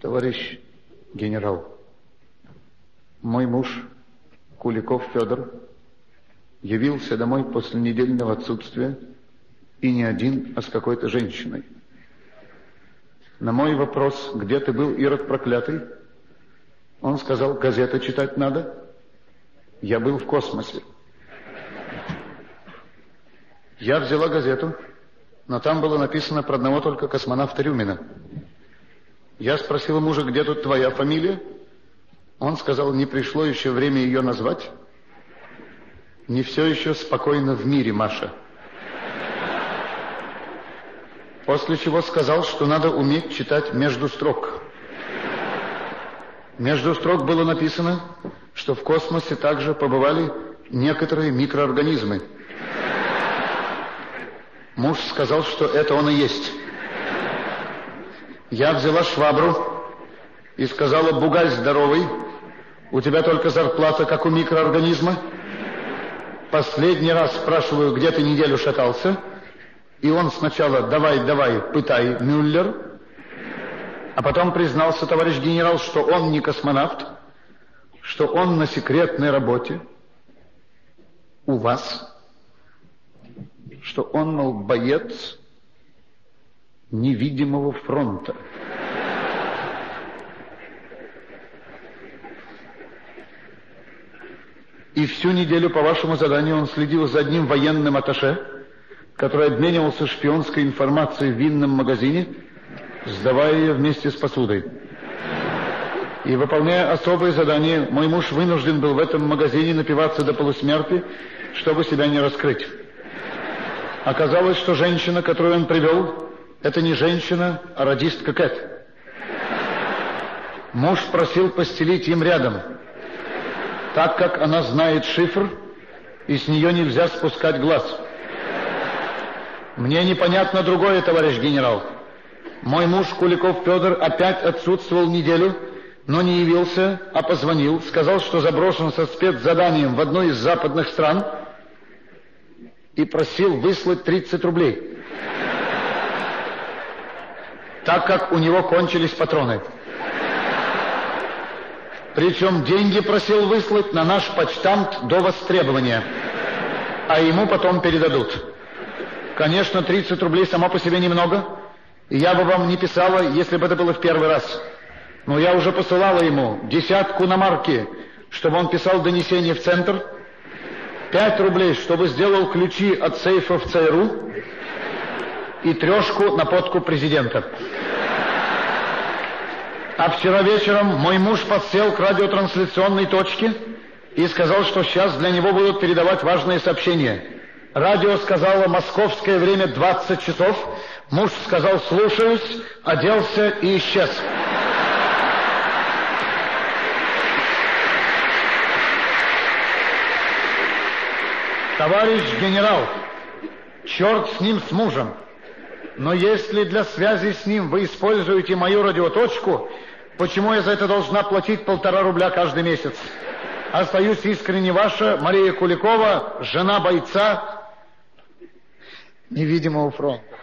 Товарищ генерал, мой муж Куликов Федор явился домой после недельного отсутствия и не один, а с какой-то женщиной. На мой вопрос, где ты был, Ирод проклятый, он сказал, газеты читать надо. Я был в космосе. Я взяла газету, но там было написано про одного только космонавта Рюмина. Я спросила мужа, где тут твоя фамилия? Он сказал, не пришло еще время ее назвать. Не все еще спокойно в мире, Маша. После чего сказал, что надо уметь читать между строк. Между строк было написано, что в космосе также побывали некоторые микроорганизмы. Муж сказал, что это он и есть. Я взяла швабру и сказала, бугаль здоровый, у тебя только зарплата, как у микроорганизма. Последний раз спрашиваю, где ты неделю шатался? И он сначала «давай, давай, пытай, Мюллер», а потом признался товарищ генерал, что он не космонавт, что он на секретной работе у вас, что он, мол, боец невидимого фронта. И всю неделю по вашему заданию он следил за одним военным аташе, который обменивался шпионской информацией в винном магазине, сдавая ее вместе с посудой. И выполняя особые задания, мой муж вынужден был в этом магазине напиваться до полусмерти, чтобы себя не раскрыть. Оказалось, что женщина, которую он привел, это не женщина, а радистка Кэт. Муж просил постелить им рядом – так как она знает шифр, и с нее нельзя спускать глаз. Мне непонятно другое, товарищ генерал. Мой муж Куликов Федор опять отсутствовал неделю, но не явился, а позвонил, сказал, что заброшен со спецзаданием в одной из западных стран и просил выслать 30 рублей, так как у него кончились патроны. Причем деньги просил выслать на наш почтамт до востребования, а ему потом передадут. Конечно, 30 рублей само по себе немного, и я бы вам не писала, если бы это было в первый раз. Но я уже посылала ему десятку на марки, чтобы он писал донесение в центр, пять рублей, чтобы сделал ключи от сейфа в ЦРУ и трешку на подку президента. А вчера вечером мой муж подсел к радиотрансляционной точке и сказал, что сейчас для него будут передавать важные сообщения. Радио сказало «Московское время 20 часов». Муж сказал «Слушаюсь», оделся и исчез. Товарищ генерал, черт с ним, с мужем. Но если для связи с ним вы используете мою радиоточку, почему я за это должна платить полтора рубля каждый месяц? Остаюсь искренне ваша Мария Куликова, жена бойца невидимого фронта.